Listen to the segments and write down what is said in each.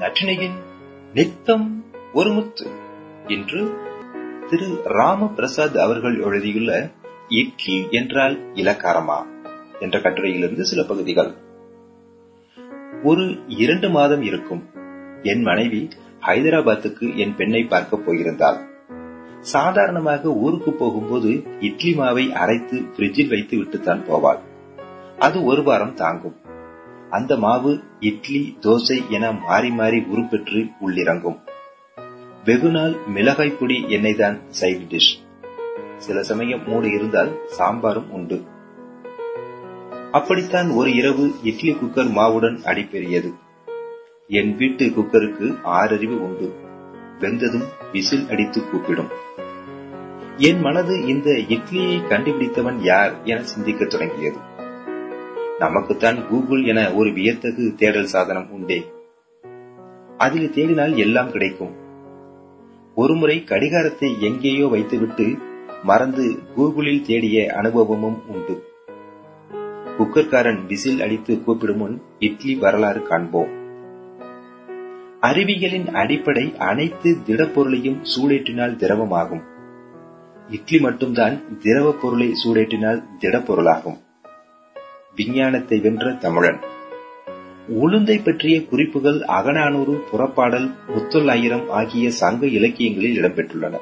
நற்றினையின் நித்தம் ஒருமுத்து என்று திரு ராமபிரசாத் அவர்கள் எழுதியுள்ள இட்லி என்றால் இலக்காரமா என்ற கட்டுரையிலிருந்து சில பகுதிகள். ஒரு இரண்டு மாதம் இருக்கும். என் மனைவி ஹைதராபாத்துக்கு என் பெண்ணை பார்க்க போயிருந்தாள். சாதாரணமாக ஊருக்கு போகும்போது இட்லி மாவை அரைத்து பிரிட்ஜில் வைத்து விட்டுத்தான் போவாள். அது ஒரு வாரம் தாங்கும். அந்த மாவு இட்லி தோசை என மாறி மாறி உருப்பெற்று உள்ளிறங்கும். வெகுநாள் மிளகாய் பொடி எண்ணெய் தான் சைடு டிஷ் சில சமயம் மூடு இருந்தால் சாம்பாரும் உண்டு. அப்படித்தான் ஒரு இரவு இட்லி குக்கர் மாவுடன் அடிப்பெறியது என் வீட்டு குக்கருக்கு ஆறறிவு உண்டு. வெந்ததும் விசில் அடித்து கூப்பிடும். என் மனது இந்த இட்லியை கண்டுபிடித்தவன் யார் என சிந்திக்க தொடங்கியது. நமக்குத்தான் கூகுள் என ஒரு வியத்தகு தேடல் சாதனம் உண்டே. அதில் தேடினால் எல்லாம் கிடைக்கும். ஒருமுறை கடிகாரத்தை எங்கேயோ வைத்துவிட்டு மறந்து கூகுளில் தேடிய அனுபவமும் உண்டு. குக்கர்காரன் விசில் அடித்து கூப்பிடும் முன் இட்லி வரலாறு காண்போம். அறிவியலின் அடிப்படை அனைத்து திடப்பொருளையும் சூடேற்றினால் திரவமாகும். இட்லி மட்டும்தான் திரவ பொருளை சூடேற்றினால் திடப்பொருளாகும். விஞ்ஞானத்தை வென்ற தமிழன். உளுந்தை பற்றிய குறிப்புகள் அகநானூறு புறப்பாடல் முத்தொள்ளாயிரம் ஆகிய சங்க இலக்கியங்களில் இடம்பெற்றுள்ளன.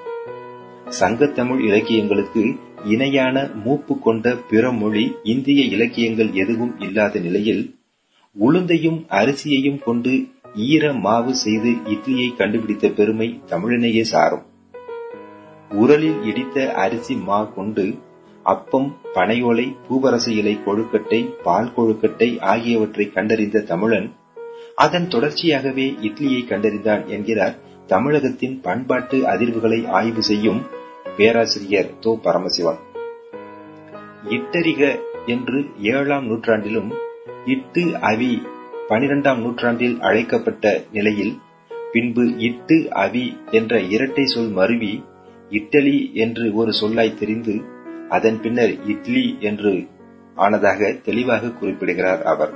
சங்கத்தமிழ் இலக்கியங்களுக்கு இணையான மூப்பு கொண்ட பிற மொழி இந்திய இலக்கியங்கள் எதுவும் இல்லாத நிலையில் உளுந்தையும் அரிசியையும் கொண்டு ஈர மாவு செய்து இட்லியை கண்டுபிடித்த பெருமை தமிழனையே சாரும். உரலில் இடித்த அரிசி மா கொண்டு அப்பம் பனையோலை பூவரசு இலை கொழுக்கட்டை பால் கொழுக்கட்டை ஆகியவற்றை கண்டறிந்த தமிழன் அதன் தொடர்ச்சியாகவே இட்லியை கண்டறிந்தான் என்கிறார் தமிழகத்தின் பண்பாட்டு அதிர்வுகளை ஆய்வு செய்யும் பேராசிரியர் தோ. பரமசிவன் இட்டரிக என்று ஏழாம் நூற்றாண்டிலும் இட்டு அவி பனிரெண்டாம் நூற்றாண்டில் அழைக்கப்பட்ட நிலையில் பின்பு இட்டு அவி என்ற இரட்டை சொல் மருவி இட்டலி என்று ஒரு சொல்லாய் தெரிந்து அதன் பின்னர் இட்லி என்று ஆனதாக தெளிவாக குறிப்பிடுகிறார் அவர்.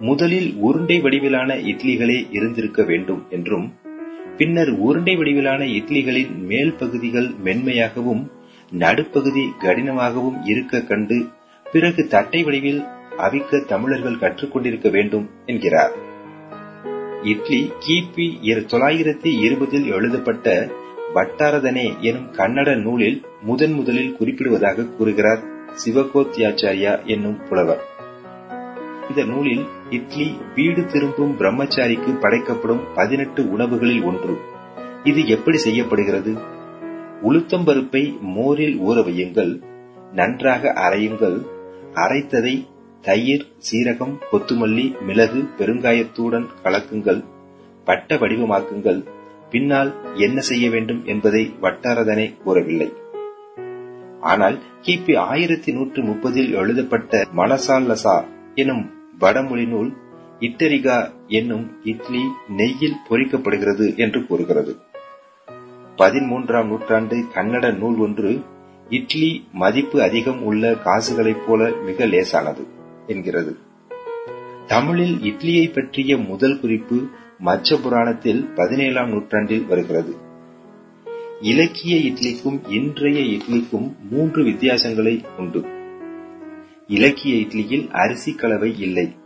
முதலில் உருண்டை வடிவிலான இட்லிகளே இருந்திருக்க வேண்டும் என்றும் பின்னர் உருண்டை வடிவிலான இட்லிகளின் மேல் பகுதிகள் மென்மையாகவும் நடுப்பகுதி கடினமாகவும் இருக்க கண்டு பிறகு தட்டை வடிவில் அவிக்க தமிழர்கள் கற்றுக்கொண்டிருக்க வேண்டும் என்கிறார். இட்லி கிபி தொள்ளாயிரத்தி இருபதில் எழுதப்பட்ட வட்டாரதனே எனும் கன்னட நூலில் முதன் முதலில் குறிப்பிடுவதாக கூறுகிறார் சிவகோத்தியாச்சாரியா என்னும் புலவர். இந்த நூலில் இட்லி வீடு திரும்பும் பிரம்மச்சாரிக்கு படைக்கப்படும் பதினெட்டு உணவுகளில் ஒன்று. இது எப்படி செய்யப்படுகிறது? உளுத்தம்பருப்பை மோரில் ஊற வையுங்கள். நன்றாக அரையுங்கள். அரைத்ததை தயிர் சீரகம் கொத்துமல்லி மிளகு பெருங்காயத்துடன் கலக்குங்கள். பட்ட வடிவமாக்குங்கள். பின்னால் என்ன செய்ய வேண்டும் என்பதை வட்டாரதனை கூறவில்லை. ஆனால் கிபி ஆயிரத்தி நூற்று முப்பதில் எழுதப்பட்ட மலசால்லசா எனும் வடமொழி நூல் இட்டரிகா என்னும் இட்லி நெய்யில் பொறிக்கப்படுகிறது என்று கூறுகிறது. பதிமூன்றாம் நூற்றாண்டு கன்னட நூல் ஒன்று இட்லி மதிப்பு அதிகம் உள்ள காசுகளைப் போல மிக லேசானது என்கிறது. தமிழில் இட்லியை பற்றிய முதல் குறிப்பு மச்ச புராணத்தில் பதினேழாம் நூற்றாண்டில் வருகிறது. இலக்கிய இட்லிக்கும் இன்றைய இட்லிக்கும் மூன்று வித்தியாசங்களை உண்டு. இலக்கிய இட்லியில் அரிசி கலவை இல்லை.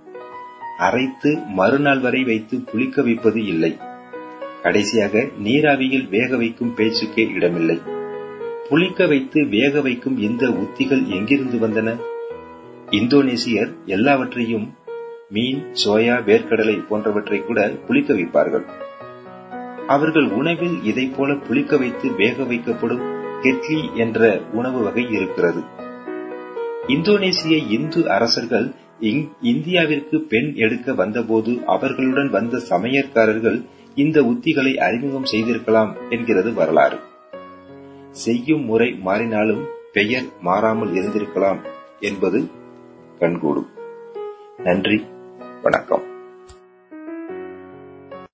அரைத்து மறுநாள் வரை வைத்து புளிக்க வைப்பது இல்லை. கடைசியாக நீராவியில் வேக வைக்கும் பேச்சுக்கே இடமில்லை. புளிக்க வைத்து வேக வைக்கும் இந்த உத்திகள் எங்கிருந்து வந்தன? இந்தோனேசியர் எல்லாவற்றையும் மீன் சோயா வேர்க்கடலை போன்றவற்றை கூட புளிக்க வைப்பார்கள். அவர்கள் உணவில் இதை போல புளிக்க வைத்து வேக வைக்கப்படும் கெட்லி என்ற உணவு வகை இருக்கிறது. இந்தோனேசிய இந்து அரசர்கள் இந்தியாவிற்கு பெண் எடுக்க வந்தபோது அவர்களுடன் வந்த சமையற்காரர்கள் இந்த உத்திகளை அறிமுகம் செய்திருக்கலாம் என்கிறது வரலாறு. செய்யும் முறை மாறினாலும் பெயர் மாறாமல் இருந்திருக்கலாம் என்பது கண்கூடும். நன்றி. வணக்கம்.